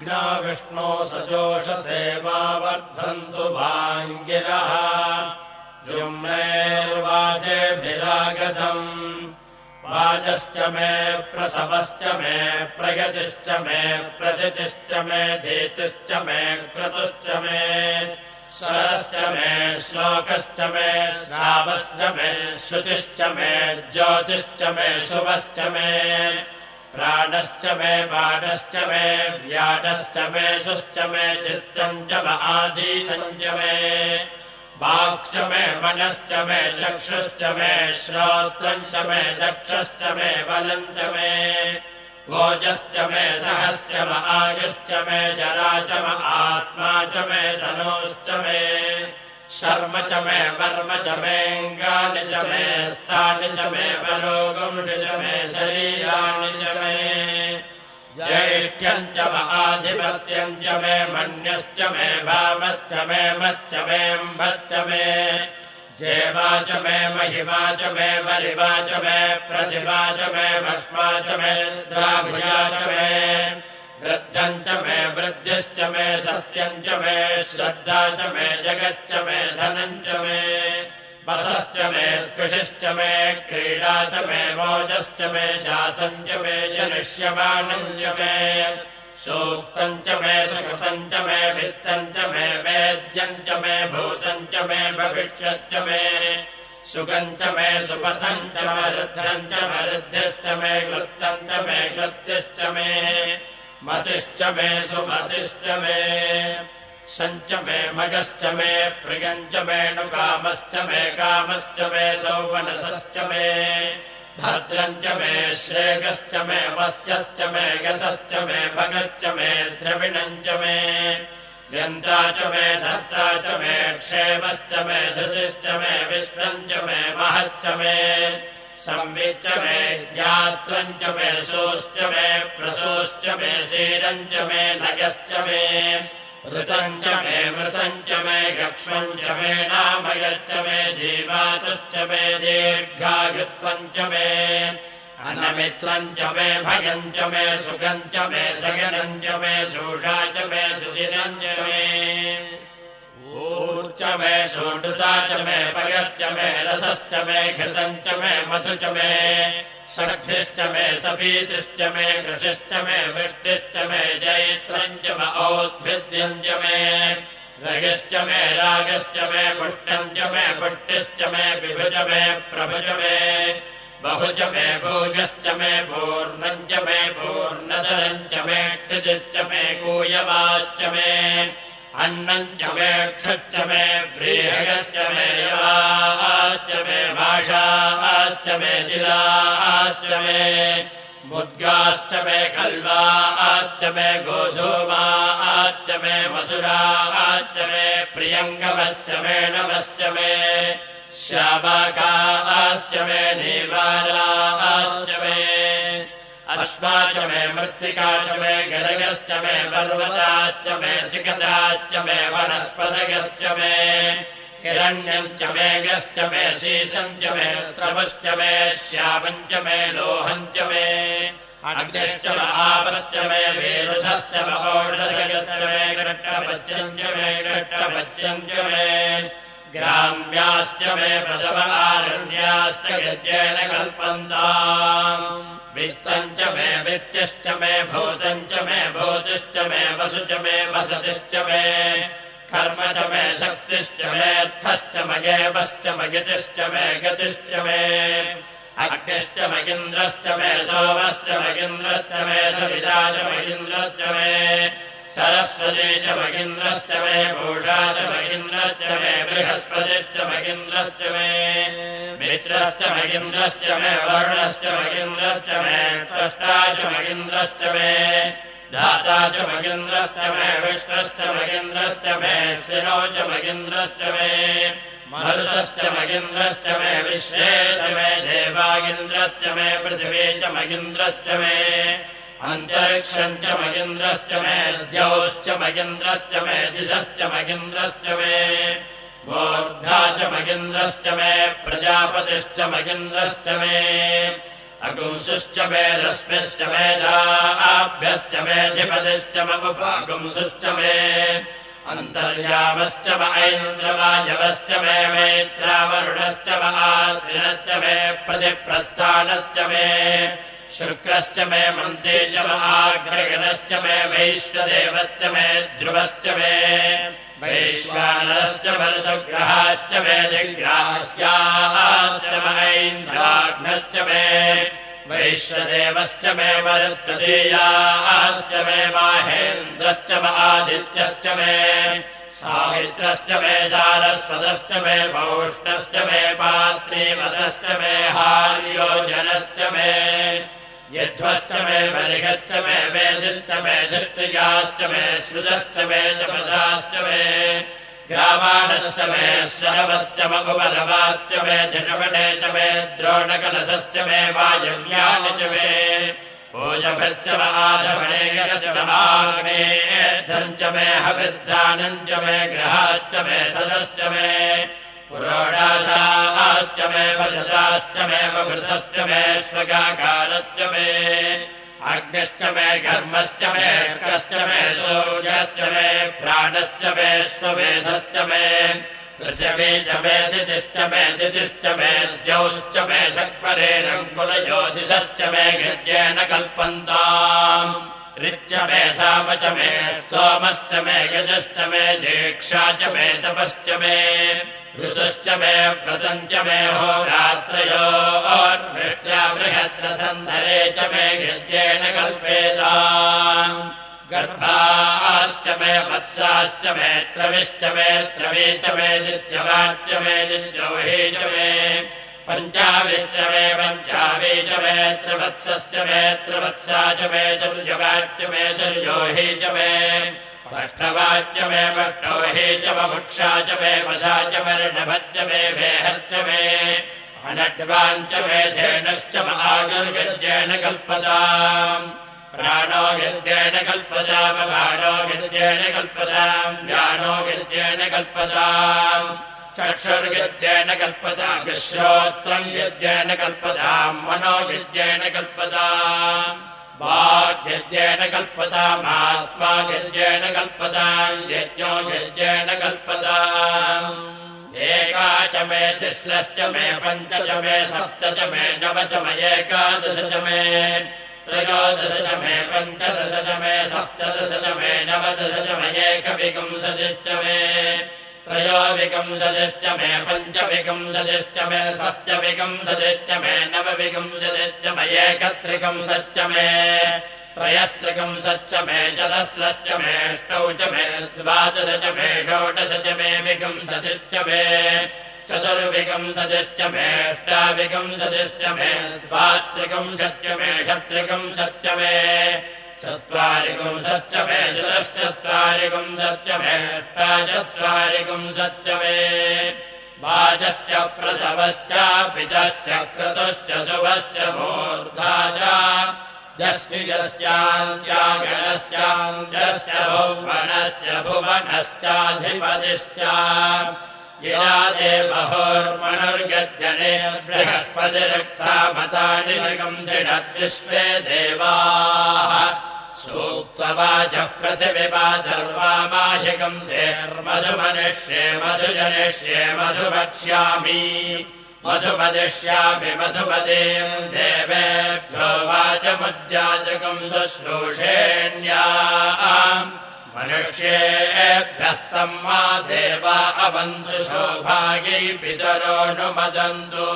अग्ना विष्णो सजोषसेवा वर्धन्तु वाङ्गिरः द्युम्नेर्वाचेभिरागतम् वाजश्च मे प्रसवश्च मे प्रगतिश्च मे प्रचितिश्च मे धीतिश्च मे क्रतुश्च मे स्वरश्च मे श्लोकश्च मे श्रावश्च मे श्रुतिश्च मे ज्योतिश्च मे शुभश्च मे प्राणश्च मे पादश्च मे व्याडश्च मे शुश्च मे चित्तम् च आधीतम् च मे। वाक्च मे मनश्च मे चक्षुश्च मे श्रोत्रम् च मे दक्षश्च मे बलम् च मे। भोजश्च मे सहश्च म आयुश्च मे जरा च म आत्मा च मे धनोश्च मे शर्म च मे वर्म च मेऽङ्गानि च मे स्थानि च मे परोगुंषि च मे शरीराणि च मे ज्येष्ठ्यम् च म आधिपत्यम् च मे मन्यश्च मे भावश्च मे मश्च मेऽम्भश्च मे जेवा च मे महिमा च मे वरिवा च मे प्रतिभा च मे भस्मा च मे द्राभुजा च मे वृद्धम् च मे वृद्धिश्च मे सत्यम् च मे श्रद्धा च मे जगच्च मे धनम् च मे वसश्च मे कृषिश्च मे क्रीडा च मे मोजश्च मे जातम् च मे जनिष्यमाणम् च मे सूक्तम् च मे सुकृतम् च मे वित्तम् च मे वेद्यम् च मे भूतम् च मे भविष्यच्च मे सुखम् च मे सुपथम् च मरुद्धम् च मरुद्धिश्च मे कृत्तम् च मे कृत्यश्च मे मतिश्च मे सुमतिश्च मे। सञ्च मे मगश्च मे प्रियम् च मे कामश्च मे सौवनसश्च मे। भद्रम् च मे श्रेगश्च मे वस्यश्च मे गसश्च मे भगश्च मे द्रविणम् च मे। व्यन्ता च मे धर्ता च मे क्षेमश्च मे धृतिश्च मे विश्वम् च मे महश्च मे संविच्च मे ज्ञात्रम् च मे सोश्च मे प्रसोश्च मे शीरम् च मे नगश्च मे ऋतम् च मे मृतम् च मे गक्ष्मम् च मे नामयच्च मे जीवातश्च मे दीर्घायुत्वम् च मे अनमित्रम् च मे भयम् च मे सुखम् च मे सगनम् च मे शोषा च मे सुदिनम् च मे ऊर्च मे सोडुता च मे मे रसश्च मे घृतम् च मे मधु च मे शक्तिश्च मे सपीतिश्च मे कृषिश्च मे वृष्टिश्च मे जैत्रम् च म औद्भिद्यम् च मे रगिश्च मे रागश्च मे पुष्टम् च मे पुष्टिश्च मे विभुज मे प्रभुज मे बहुज मे भोजश्च मे पूर्णम् च मे पूर्णधरम् च मे क्षितिश्च मे कूयवाश्च मे अन्नम् च मे क्षुच्च मे व्रीहयश्च मे यवाश्च मे भाषाश्च मे जिलाश्च मे मुद्गाश्च मे कल्वाश्च मे गोधूमाश्च मे मधुराश्च मे प्रियङ्गमश्च मे नमश्च मे श्यामाकाश्च मे नीवालाश्च मे अश्वा च मे मृत्तिका च मे गरगश्च मे पर्वताश्च मे सिकताश्च मे वनस्पतगश्च मे हिरण्यम् च मेघश्च मे शीशम् च मे त्रवश्च मे श्यामम् च मे लोहम् च मे अग्निश्च आपश्च मे वेरुधश्च महोषधश्च मे घट्टपच्यम् च मे घट्टपच्यम् च मे ग्राम्याश्च मे प्रसवारण्याश्च यज्ञेन कल्पन्ताम् वित्तम् च मे वित्तिश्च मे भूतम् च मे भूतिश्च मे वसु च मे वसतिश्च मे। कर्म च मे शक्तिश्च मेऽर्थश्च मगेवश्च मगितिश्च मे गतिश्च मे। अग्निश्च मगिन्द्रश्च मे सोमश्च मगिन्द्रश्च मे सविता च मगिन्द्रश्च मे। सरस्वती च मगिन्द्रश्च मे भूषा च मगिन्द्रश्च मे बृहस्पतिश्च मगिन्द्रश्च मे मित्रश्च मगिन्द्रश्च मे वर्णश्च मगिन्द्रश्च मे त्वष्टा च मगिन्द्रश्च मे दाता च मगिन्द्रश्च मे विष्णश्च मगिन्द्रश्च मे शिरो च मगिन्द्रश्च मे मरुतश्च मगिन्द्रश्च मे विश्वे च मे देवागिन्द्रश्च मे पृथिवी च मगिन्द्रश्च मे अन्तरिक्षम् च मगिन्द्रश्च मे द्यौश्च मगिन्द्रश्च मे दिशश्च मगिन्द्रश्च मे मूर्धा च मगिन्द्रश्च मे प्रजापतिश्च मगिन्द्रश्च मे अगुंसुश्च मे रश्मिश्च मेधाभ्यश्च मेधिपतिश्च मगुपागुंसुश्च मे अन्तर्यामश्च म ऐन्द्रवायवश्च मे मैत्रावरुणश्च महात्रिनश्च मे प्रतिप्रस्थानश्च मे शुक्रश्च मे मन्त्रे च महाग्रगणश्च मे वैश्वदेवश्च मे ध्रुवश्च मे वैश्वानरश्च मरुदग्रहाश्च मे जिग्राह्याश्च महेन्द्राघ्नश्च मे वैश्वदेवश्च मे मरुत्तदीयाश्च मे माहेन्द्रश्च महादित्यश्च मे साहित्रश्च मे सारस्वतश्च मे पौष्णश्च मे पात्रीवतश्च मे हार्योजनश्च मे यध्वश्च मे मलिगश्च मे वेदिश्च मे दृष्टियाश्च मे श्रुतश्च मे चपसाश्च मे ग्रामाणश्च मे शरवश्च मगुवरवाश्च मे धृपणे च मे द्रोणकलशश्च मे वायव्यानि च मे भोजभृश्च माधवणेयश्च माग्नेध्वम् च मे हविर्दानम् च मे ग्रहाश्च मे सदश्च मे पुरोडाशाश्च मे वशताश्च मे वृथश्च मे स्वगाकारश्च मे अग्निश्च मे घर्मश्च मे अर्कश्च मे सूर्यश्च मे प्राणश्च मे स्वमेधश्च मे पृथिवी च मे दितिश्च मे दितिश्च मे द्यौश्च मे शक्परेरङ्कुलज्योतिषश्च मे गृह्येन कल्पन्ताम् ऋच्च मे साम च मे स्तोमश्च मे गजश्च मे दीक्षा च मे तपश्च मे ऋतुश्च मे व्रतम् च मे होरात्रयो बृहद्रथन्धरे च मे गृह्येण कल्पेताम् गर्भाश्च मे वत्साश्च मे त्रविश्च मे त्रवी च मे नित्यवाच्य मे नित्यौहे च मे पञ्चाविश्च मे पञ्चावी च मे त्रिवत्सश्च मे त्रिवत्सा च मे दुर्जवाच्य मे दुर्योहे च मे पष्ठवाच्य मे पष्टो हे च मुक्षा च मे वशा च वर्णभच्च मे वेहच्च मे अनड्वाञ्च मे धेनश्च महागर्गज्ञेन कल्पताम् प्राणो यज्ञेन कल्पताम बाणो यज्ञेन कल्पताम् ज्ञानो यज्ञेन कल्पताम् चक्षुर्यज्ञेन कल्पता श्रोत्रम् यज्ञेन कल्पताम् मनो यज्ञेन कल्पताम् वाग्यज्ञेन कल्पतामात्मा यज्ञेन कल्पताम् यज्ञो यज्ञेन कल्पताम् एका च मे तिस्रश्च मे पञ्च च मे सप्त च मे नव च मे एकादश च मे त्रयोदश च मे पञ्चदश च मे सप्तदश च मे नवदश च मे एकविगुंसदिश्च मे त्रयोविकम् ददिश्च मे पञ्चविकम् ददिश्च मे सप्तविकम् ददिश्च मे नवविकम् ददिश्च मे एकत्रिकम् सच्च मे त्रयस्त्रिकम् सच्च मे चतस्रश्च मेष्टौ च मे द्वादश च मे षोडश च मे विकम् सतिश्च मे चतुर्विकम् ददिश्च मेष्टाविकम् ददिश्च मे द्वात्रिकम् सच्च मे षत्रिकम् सच्च मे चत्वारिकम् सच्च मे चतुश्चत्वारिकम् सच्च मे चत्वारिकम् सच्च मे वाचश्च प्रसवश्च पितश्च क्रतुश्च शुभश्च मूर्धा च यस्मियश्चान्त्यागणश्चान्त्यश्च भुवनश्च भुवनश्चाधिपतिश्च। यया देवहोर्मणुर्गजने बृहस्पतिरुक्ता मतानि निगम् दृढद्विश्वे देवाः सूक्तवाचः पृथिविवा धर्वामाहिकम् धेर्मधुमनिष्ये मधुजनिष्ये मधुवक्ष्यामि। मधुपदिष्यामि मधुपदीम् देवेभ्यो वाचमुद्याजकम् शुश्रूषेण्या मनुष्येभ्यस्तम् मा देवा अवन्तु सौभाग्यै पितरोऽनुमदन्तु